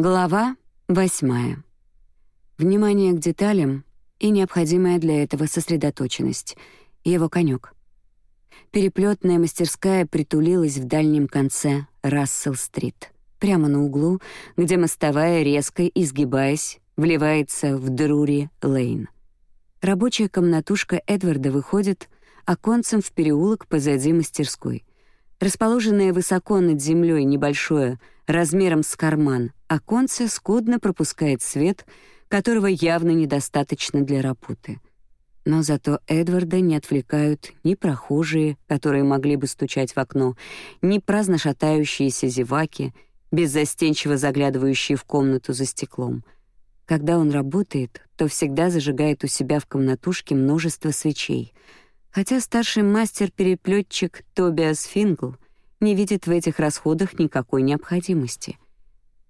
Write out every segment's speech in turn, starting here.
Глава восьмая. Внимание к деталям и необходимая для этого сосредоточенность — его конек. Переплетная мастерская притулилась в дальнем конце Рассел-стрит, прямо на углу, где мостовая, резко изгибаясь, вливается в Друри-лейн. Рабочая комнатушка Эдварда выходит оконцем в переулок позади мастерской. Расположенное высоко над землей небольшое, размером с карман, оконце скудно пропускает свет, которого явно недостаточно для работы. Но зато Эдварда не отвлекают ни прохожие, которые могли бы стучать в окно, ни праздно шатающиеся зеваки, беззастенчиво заглядывающие в комнату за стеклом. Когда он работает, то всегда зажигает у себя в комнатушке множество свечей — хотя старший мастер-переплетчик Тобиас Фингл не видит в этих расходах никакой необходимости.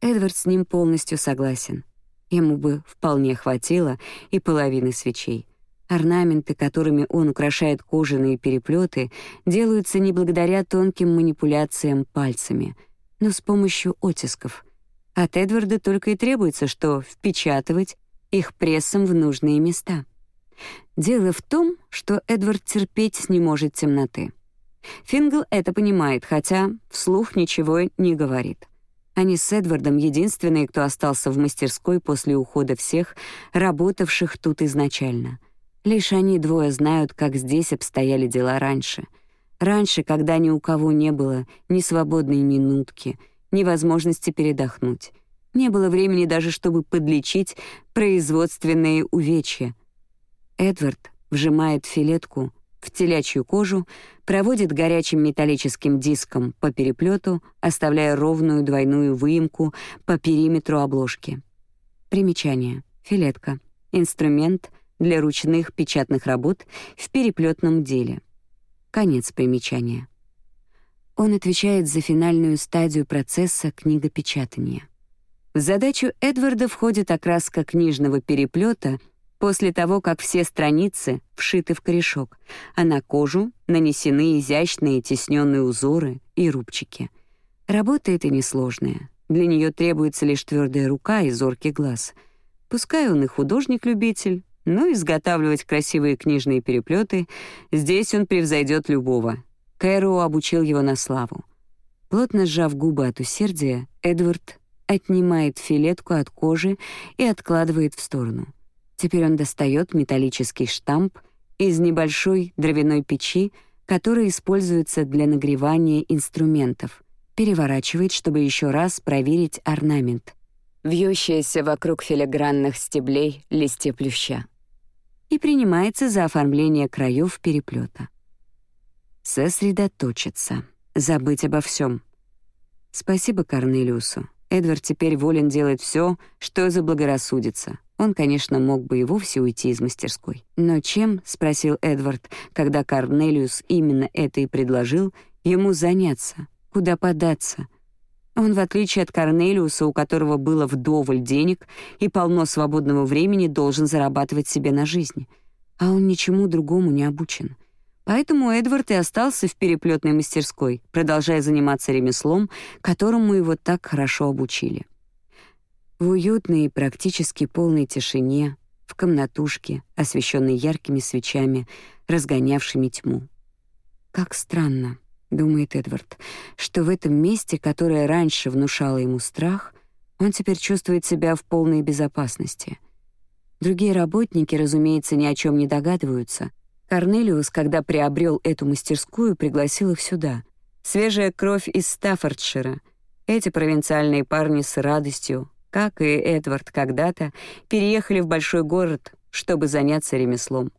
Эдвард с ним полностью согласен. Ему бы вполне хватило и половины свечей. Орнаменты, которыми он украшает кожаные переплеты, делаются не благодаря тонким манипуляциям пальцами, но с помощью оттисков. От Эдварда только и требуется, что впечатывать их прессом в нужные места — Дело в том, что Эдвард терпеть не может темноты. Фингл это понимает, хотя вслух ничего не говорит. Они с Эдвардом единственные, кто остался в мастерской после ухода всех, работавших тут изначально. Лишь они двое знают, как здесь обстояли дела раньше. Раньше, когда ни у кого не было ни свободной минутки, ни возможности передохнуть. Не было времени даже, чтобы подлечить производственные увечья — Эдвард вжимает филетку в телячью кожу, проводит горячим металлическим диском по переплету, оставляя ровную двойную выемку по периметру обложки. Примечание. Филетка. Инструмент для ручных печатных работ в переплетном деле. Конец примечания. Он отвечает за финальную стадию процесса книгопечатания. В задачу Эдварда входит окраска книжного переплета после того, как все страницы вшиты в корешок, а на кожу нанесены изящные тесненные узоры и рубчики. Работа эта несложная. Для нее требуется лишь твердая рука и зоркий глаз. Пускай он и художник-любитель, но изготавливать красивые книжные переплеты здесь он превзойдет любого. Кэроу обучил его на славу. Плотно сжав губы от усердия, Эдвард отнимает филетку от кожи и откладывает в сторону — Теперь он достает металлический штамп из небольшой дровяной печи, которая используется для нагревания инструментов, переворачивает, чтобы еще раз проверить орнамент, вьющиеся вокруг филигранных стеблей листья плюща, и принимается за оформление краев переплета. Сосредоточиться, забыть обо всем. Спасибо Корнелиусу. Эдвард теперь волен делать все, что заблагорассудится. Он, конечно, мог бы и вовсе уйти из мастерской. Но чем, спросил Эдвард, когда Корнелиус именно это и предложил, ему заняться, куда податься? Он, в отличие от Корнелиуса, у которого было вдоволь денег и полно свободного времени, должен зарабатывать себе на жизнь. А он ничему другому не обучен. Поэтому Эдвард и остался в переплетной мастерской, продолжая заниматься ремеслом, которому его так хорошо обучили. В уютной и практически полной тишине, в комнатушке, освещенной яркими свечами, разгонявшими тьму. «Как странно», — думает Эдвард, «что в этом месте, которое раньше внушало ему страх, он теперь чувствует себя в полной безопасности». Другие работники, разумеется, ни о чем не догадываются. Корнелиус, когда приобрел эту мастерскую, пригласил их сюда. Свежая кровь из Стаффордшира. Эти провинциальные парни с радостью, как и Эдвард когда-то, переехали в большой город, чтобы заняться ремеслом.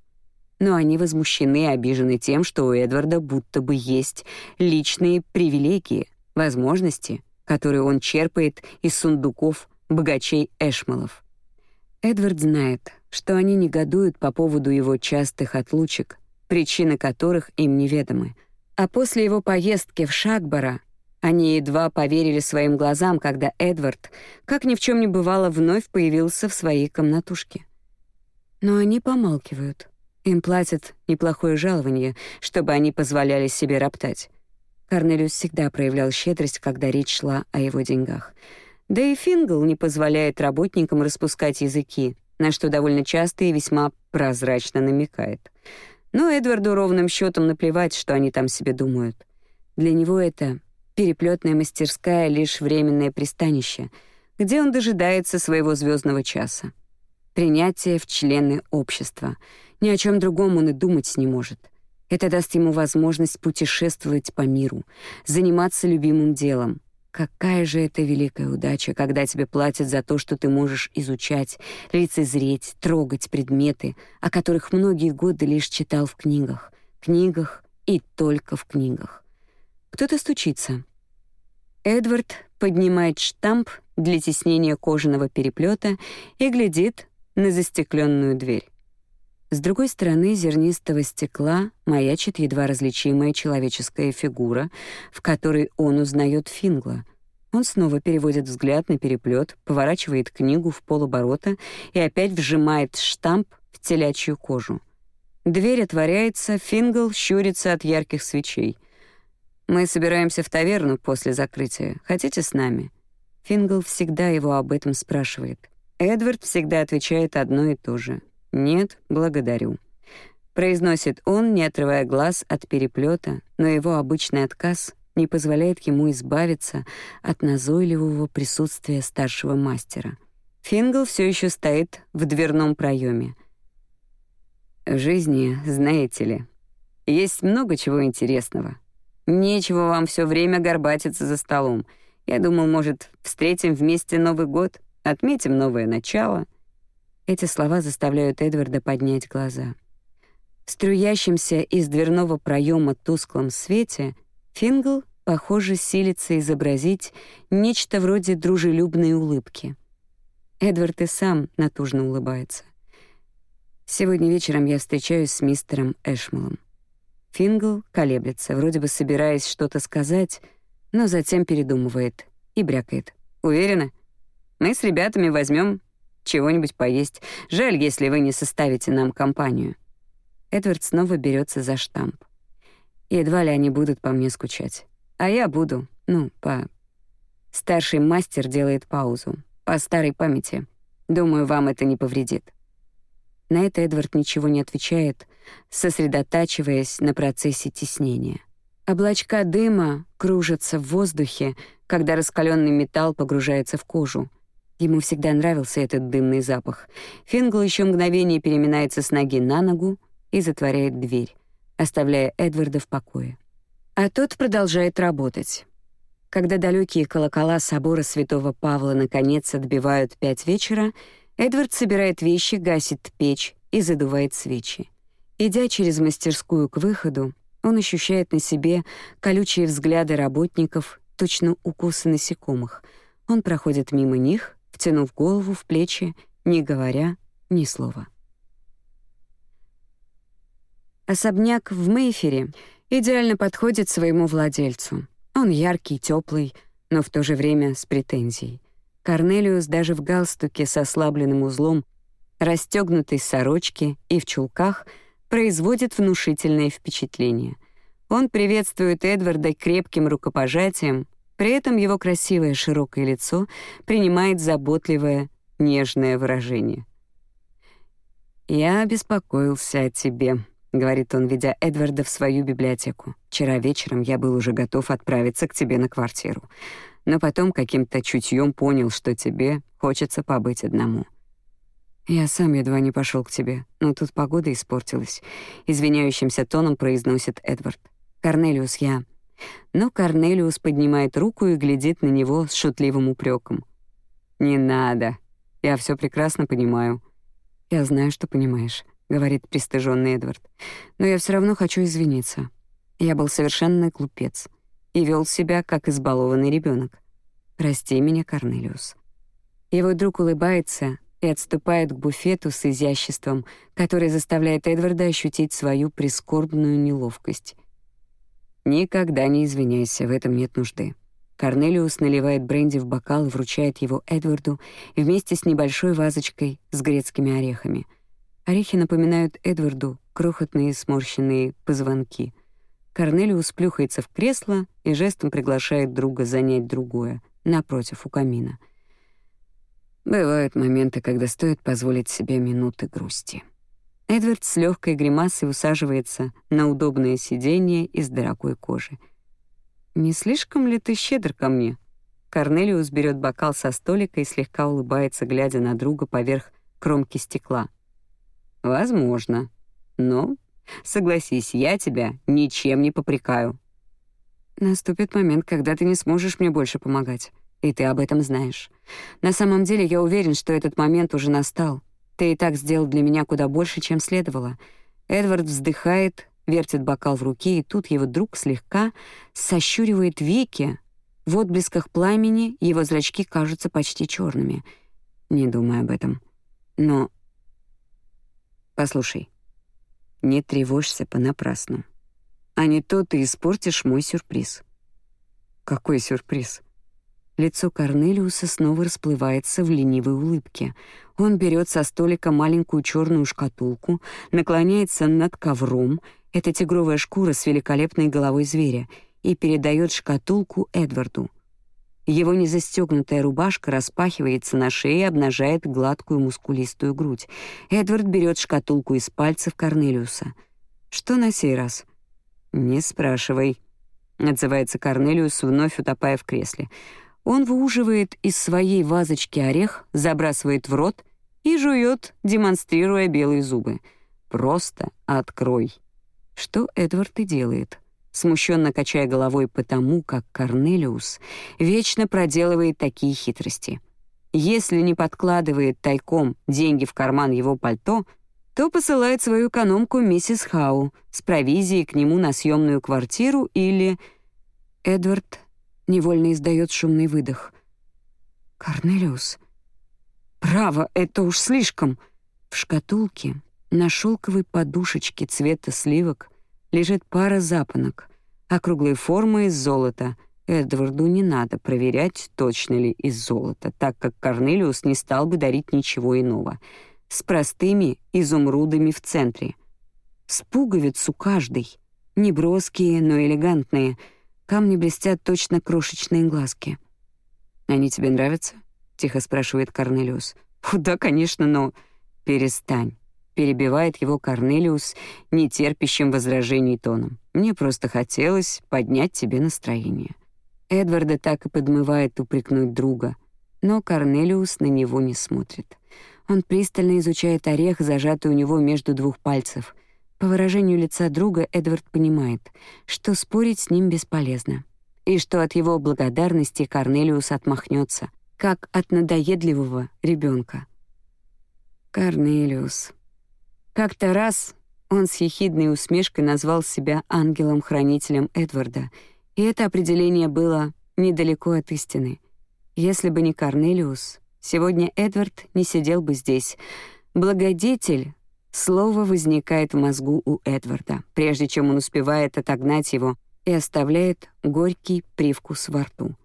Но они возмущены и обижены тем, что у Эдварда будто бы есть личные привилегии, возможности, которые он черпает из сундуков богачей Эшмалов. Эдвард знает, что они негодуют по поводу его частых отлучек, причины которых им неведомы. А после его поездки в Шагбара они едва поверили своим глазам, когда Эдвард, как ни в чем не бывало, вновь появился в своей комнатушке. Но они помалкивают. Им платят неплохое жалование, чтобы они позволяли себе роптать. Корнелиус всегда проявлял щедрость, когда речь шла о его деньгах. Да и Фингл не позволяет работникам распускать языки, на что довольно часто и весьма прозрачно намекает. Но Эдварду ровным счетом наплевать, что они там себе думают. Для него это переплетная мастерская — лишь временное пристанище, где он дожидается своего звездного часа. Принятие в члены общества. Ни о чем другом он и думать не может. Это даст ему возможность путешествовать по миру, заниматься любимым делом. Какая же это великая удача, когда тебе платят за то, что ты можешь изучать, лицезреть, трогать предметы, о которых многие годы лишь читал в книгах, книгах и только в книгах. Кто-то стучится. Эдвард поднимает штамп для теснения кожаного переплета и глядит на застекленную дверь. С другой стороны зернистого стекла маячит едва различимая человеческая фигура, в которой он узнает Фингла. Он снова переводит взгляд на переплет, поворачивает книгу в полоборота и опять вжимает штамп в телячью кожу. Дверь отворяется, Фингл щурится от ярких свечей. «Мы собираемся в таверну после закрытия. Хотите с нами?» Фингл всегда его об этом спрашивает. Эдвард всегда отвечает одно и то же — «Нет, благодарю», — произносит он, не отрывая глаз от переплета, но его обычный отказ не позволяет ему избавиться от назойливого присутствия старшего мастера. Фингл все еще стоит в дверном проеме. В жизни, знаете ли, есть много чего интересного. Нечего вам все время горбатиться за столом. Я думал, может, встретим вместе Новый год, отметим новое начало — эти слова заставляют Эдварда поднять глаза. В струящемся из дверного проема тусклом свете Фингл, похоже, силится изобразить нечто вроде дружелюбной улыбки. Эдвард и сам натужно улыбается. Сегодня вечером я встречаюсь с мистером Эшмалом. Фингл колеблется, вроде бы собираясь что-то сказать, но затем передумывает и брякает. «Уверена? Мы с ребятами возьмем чего-нибудь поесть. Жаль, если вы не составите нам компанию». Эдвард снова берется за штамп. Едва ли они будут по мне скучать. А я буду, ну, по... Старший мастер делает паузу. По старой памяти. Думаю, вам это не повредит. На это Эдвард ничего не отвечает, сосредотачиваясь на процессе теснения. Облачка дыма кружатся в воздухе, когда раскаленный металл погружается в кожу — Ему всегда нравился этот дымный запах. Фингл еще мгновение переминается с ноги на ногу и затворяет дверь, оставляя Эдварда в покое. А тот продолжает работать. Когда далекие колокола собора Святого Павла наконец отбивают пять вечера, Эдвард собирает вещи, гасит печь и задувает свечи. Идя через мастерскую к выходу, он ощущает на себе колючие взгляды работников, точно укусы насекомых. Он проходит мимо них, втянув голову в плечи, не говоря ни слова. Особняк в Мейфере идеально подходит своему владельцу. Он яркий, теплый, но в то же время с претензией. Корнелиус даже в галстуке с ослабленным узлом, расстегнутой сорочке и в чулках производит внушительное впечатление. Он приветствует Эдварда крепким рукопожатием, при этом его красивое широкое лицо принимает заботливое, нежное выражение. «Я беспокоился о тебе», — говорит он, ведя Эдварда в свою библиотеку. «Вчера вечером я был уже готов отправиться к тебе на квартиру, но потом каким-то чутьем понял, что тебе хочется побыть одному». «Я сам едва не пошел к тебе, но тут погода испортилась», — извиняющимся тоном произносит Эдвард. «Корнелиус, я...» Но Корнелиус поднимает руку и глядит на него с шутливым упреком. «Не надо. Я все прекрасно понимаю». «Я знаю, что понимаешь», — говорит пристыженный Эдвард. «Но я все равно хочу извиниться. Я был совершенно глупец и вел себя, как избалованный ребенок. Прости меня, Корнелиус». Его друг улыбается и отступает к буфету с изяществом, которое заставляет Эдварда ощутить свою прискорбную неловкость — Никогда не извиняйся, в этом нет нужды. Корнелиус наливает бренди в бокал и вручает его Эдварду вместе с небольшой вазочкой с грецкими орехами. Орехи напоминают Эдварду крохотные сморщенные позвонки. Корнелиус плюхается в кресло и жестом приглашает друга занять другое, напротив, у камина. Бывают моменты, когда стоит позволить себе минуты грусти. Эдвард с легкой гримасой усаживается на удобное сиденье из дорогой кожи. «Не слишком ли ты щедр ко мне?» Корнелиус берет бокал со столика и слегка улыбается, глядя на друга поверх кромки стекла. «Возможно. Но, согласись, я тебя ничем не попрекаю». «Наступит момент, когда ты не сможешь мне больше помогать, и ты об этом знаешь. На самом деле я уверен, что этот момент уже настал. Ты и так сделал для меня куда больше, чем следовало». Эдвард вздыхает, вертит бокал в руке, и тут его друг слегка сощуривает веки. В отблесках пламени его зрачки кажутся почти черными. Не думай об этом. Но... Послушай, не тревожься понапрасну. А не то ты испортишь мой сюрприз. Какой сюрприз? Лицо Корнелиуса снова расплывается в ленивой улыбке. Он берет со столика маленькую черную шкатулку, наклоняется над ковром, это тигровая шкура с великолепной головой зверя, и передает шкатулку Эдварду. Его незастегнутая рубашка распахивается на шее и обнажает гладкую мускулистую грудь. Эдвард берет шкатулку из пальцев Корнелиуса. «Что на сей раз?» «Не спрашивай», — отзывается Корнелиус, вновь утопая в кресле. Он выуживает из своей вазочки орех, забрасывает в рот и жует, демонстрируя белые зубы. «Просто открой». Что Эдвард и делает — смущенно качая головой потому, как Корнелиус вечно проделывает такие хитрости. Если не подкладывает тайком деньги в карман его пальто, то посылает свою экономку миссис Хау с провизией к нему на съемную квартиру или... Эдвард невольно издает шумный выдох. «Корнелиус? Право, это уж слишком!» В шкатулке на шелковой подушечке цвета сливок лежит пара запонок, округлой формы из золота. Эдварду не надо проверять, точно ли из золота, так как Корнелиус не стал бы дарить ничего иного. С простыми изумрудами в центре. С пуговиц у каждой. Не броские, но элегантные. Камни блестят точно крошечные глазки. «Они тебе нравятся?» — тихо спрашивает Корнелиус. «Да, конечно, но...» «Перестань перебивает его Корнелиус нетерпящим возражений тоном. Мне просто хотелось поднять тебе настроение. Эдварда так и подмывает упрекнуть друга, но Корнелиус на него не смотрит. Он пристально изучает орех, зажатый у него между двух пальцев. По выражению лица друга Эдвард понимает, что спорить с ним бесполезно, и что от его благодарности Корнелиус отмахнется, как от надоедливого ребенка. Корнелиус, как-то раз он с ехидной усмешкой назвал себя ангелом-хранителем Эдварда, и это определение было недалеко от истины. Если бы не Корнелиус, сегодня Эдвард не сидел бы здесь. Благодетель — слово возникает в мозгу у Эдварда, прежде чем он успевает отогнать его и оставляет горький привкус во рту.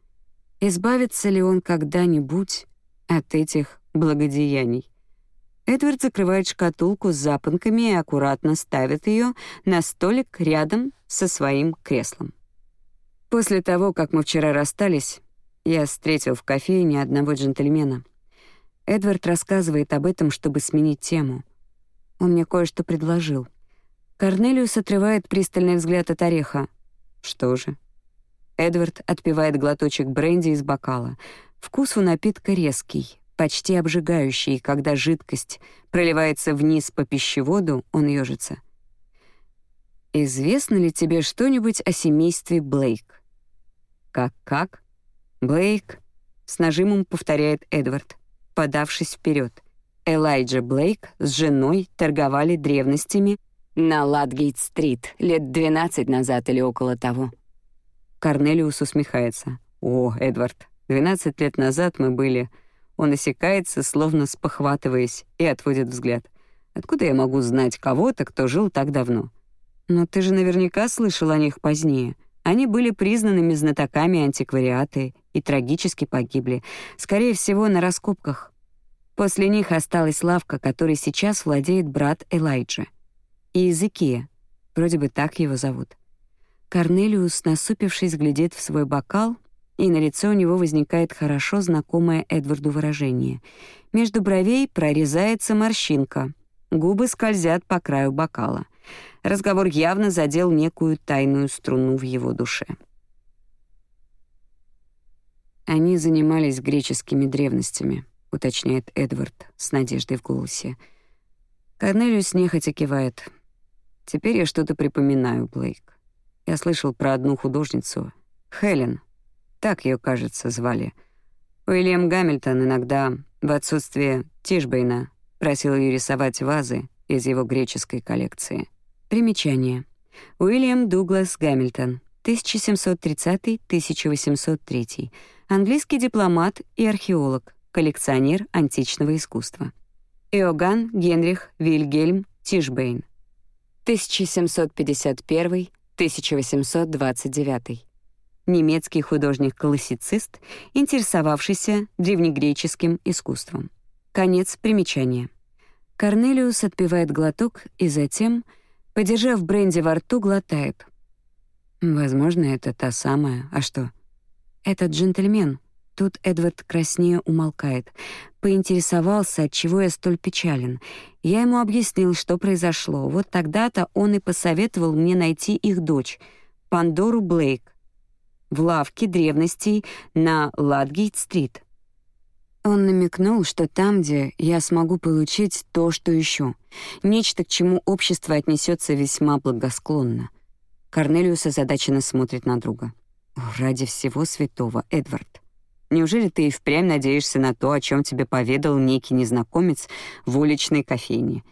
Избавится ли он когда-нибудь от этих благодеяний? Эдвард закрывает шкатулку с запонками и аккуратно ставит ее на столик рядом со своим креслом. После того, как мы вчера расстались, я встретил в кофейне одного джентльмена. Эдвард рассказывает об этом, чтобы сменить тему. Он мне кое-что предложил. Корнелиус отрывает пристальный взгляд от ореха. Что же? Эдвард отпивает глоточек бренди из бокала. Вкус у напитка резкий, почти обжигающий, когда жидкость проливается вниз по пищеводу, он ёжится. «Известно ли тебе что-нибудь о семействе Блейк?» «Как-как?» «Блейк», — с нажимом повторяет Эдвард, подавшись вперед. Элайджа Блейк с женой торговали древностями на Ладгейт-стрит лет 12 назад или около того. Корнелиус усмехается. «О, Эдвард, 12 лет назад мы были он осекается, словно спохватываясь, и отводит взгляд. Откуда я могу знать кого-то, кто жил так давно? Но ты же наверняка слышал о них позднее. Они были признанными знатоками антиквариата и трагически погибли, скорее всего, на раскопках. После них осталась лавка, которой сейчас владеет брат Элайджа. И Изыкия, вроде бы так его зовут. Корнелиус, насупившись, глядит в свой бокал и на лице у него возникает хорошо знакомое Эдварду выражение. Между бровей прорезается морщинка, губы скользят по краю бокала. Разговор явно задел некую тайную струну в его душе. Они занимались греческими древностями, уточняет Эдвард с надеждой в голосе. Корнелиус нехотя кивает. Теперь я что-то припоминаю, Блейк. Я слышал про одну художницу, Хелен. Так ее, кажется, звали. Уильям Гамильтон иногда, в отсутствие Тишбейна, просил ее рисовать вазы из его греческой коллекции. Примечание. Уильям Дуглас Гамильтон, 1730-1803, английский дипломат и археолог, коллекционер античного искусства. Иоганн Генрих Вильгельм Тишбейн, 1751-1829. Немецкий художник-классицист, интересовавшийся древнегреческим искусством. Конец примечания. Корнелиус отпивает глоток и затем, подержав бренди во рту, глотает. Возможно, это та самая. А что? Этот джентльмен. Тут Эдвард краснее умолкает. Поинтересовался, от чего я столь печален. Я ему объяснил, что произошло. Вот тогда-то он и посоветовал мне найти их дочь, Пандору Блейк, в лавке древностей на Ладгейт-стрит. Он намекнул, что там, где я смогу получить то, что ищу, нечто, к чему общество отнесется весьма благосклонно. Корнелиус озадаченно смотрит на друга. «Ради всего святого, Эдвард, неужели ты и впрямь надеешься на то, о чем тебе поведал некий незнакомец в уличной кофейне?»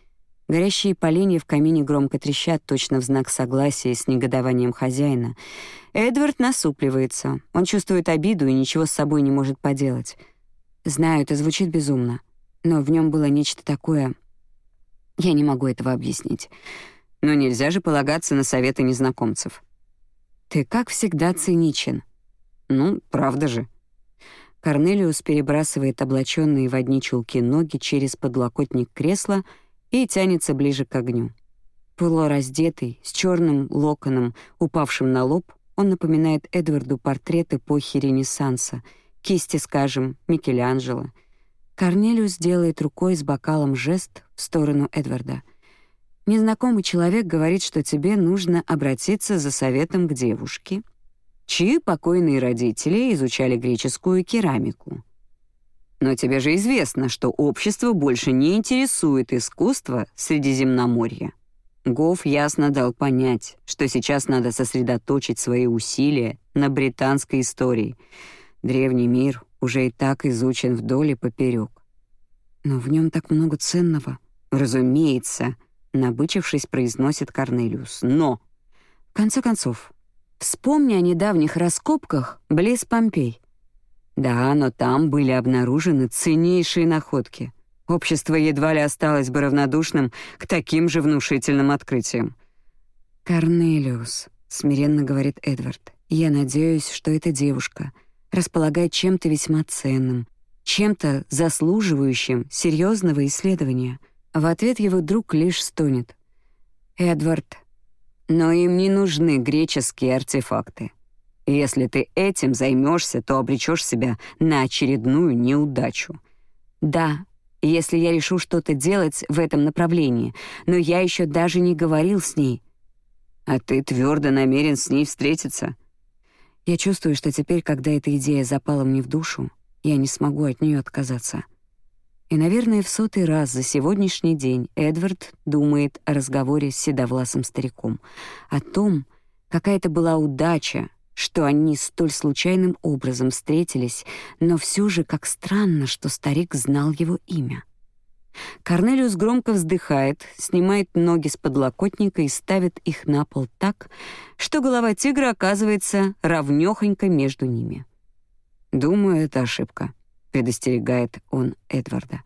Горящие поленья в камине громко трещат, точно в знак согласия с негодованием хозяина. Эдвард насупливается. Он чувствует обиду и ничего с собой не может поделать. Знаю, это звучит безумно, но в нем было нечто такое. Я не могу этого объяснить. Но нельзя же полагаться на советы незнакомцев. Ты, как всегда, циничен. Ну, правда же. Корнелиус перебрасывает облаченные в одни чулки ноги через подлокотник кресла и тянется ближе к огню. Полураздетый, с черным локоном, упавшим на лоб, он напоминает Эдварду портрет эпохи Ренессанса — кисти, скажем, Микеланджело. Корнелиус делает рукой с бокалом жест в сторону Эдварда. Незнакомый человек говорит, что тебе нужно обратиться за советом к девушке, чьи покойные родители изучали греческую керамику. Но тебе же известно, что общество больше не интересует искусство Средиземноморья. Гоф ясно дал понять, что сейчас надо сосредоточить свои усилия на британской истории — Древний мир уже и так изучен вдоль и поперек. Но в нем так много ценного. Разумеется, набычившись, произносит Корнелиус. Но, в конце концов, вспомни о недавних раскопках близ Помпей. Да, но там были обнаружены ценнейшие находки. Общество едва ли осталось бы равнодушным к таким же внушительным открытиям. «Корнелиус», — смиренно говорит Эдвард, — «я надеюсь, что эта девушка — располагает чем-то весьма ценным, чем-то заслуживающим серьезного исследования. В ответ его друг лишь стонет. «Эдвард, но им не нужны греческие артефакты. Если ты этим займешься, то обречешь себя на очередную неудачу. Да, если я решу что-то делать в этом направлении, но я еще даже не говорил с ней. А ты твердо намерен с ней встретиться. Я чувствую, что теперь, когда эта идея запала мне в душу, я не смогу от нее отказаться. И, наверное, в сотый раз за сегодняшний день Эдвард думает о разговоре с седовласым стариком, о том, какая это была удача, что они столь случайным образом встретились, но все же как странно, что старик знал его имя. Корнелиус громко вздыхает, снимает ноги с подлокотника и ставит их на пол так, что голова тигра оказывается равнёхонько между ними. «Думаю, это ошибка», — предостерегает он Эдварда.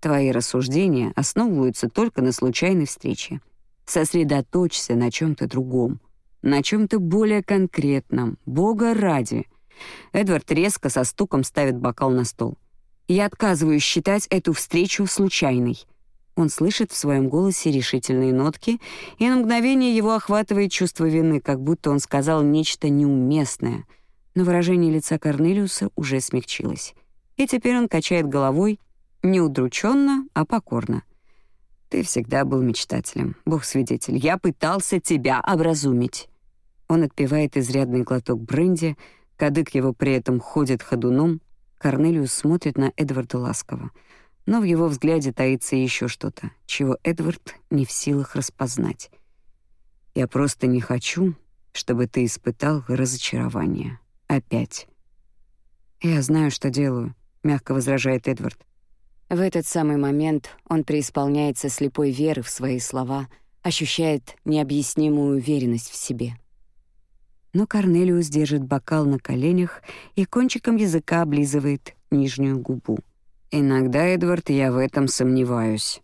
«Твои рассуждения основываются только на случайной встрече. Сосредоточься на чем то другом, на чем то более конкретном, Бога ради». Эдвард резко со стуком ставит бокал на стол. Я отказываюсь считать эту встречу случайной. Он слышит в своем голосе решительные нотки, и на мгновение его охватывает чувство вины, как будто он сказал нечто неуместное. Но выражение лица Корнелиуса уже смягчилось. И теперь он качает головой не удрученно, а покорно. «Ты всегда был мечтателем, бог-свидетель. Я пытался тебя образумить». Он отпивает изрядный глоток бренди, кадык его при этом ходит ходуном. Корнелиус смотрит на Эдварда ласково. Но в его взгляде таится еще что-то, чего Эдвард не в силах распознать. «Я просто не хочу, чтобы ты испытал разочарование. Опять». «Я знаю, что делаю», — мягко возражает Эдвард. В этот самый момент он преисполняется слепой веры в свои слова, ощущает необъяснимую уверенность в себе. Но Корнелиус держит бокал на коленях и кончиком языка облизывает нижнюю губу. «Иногда, Эдвард, я в этом сомневаюсь».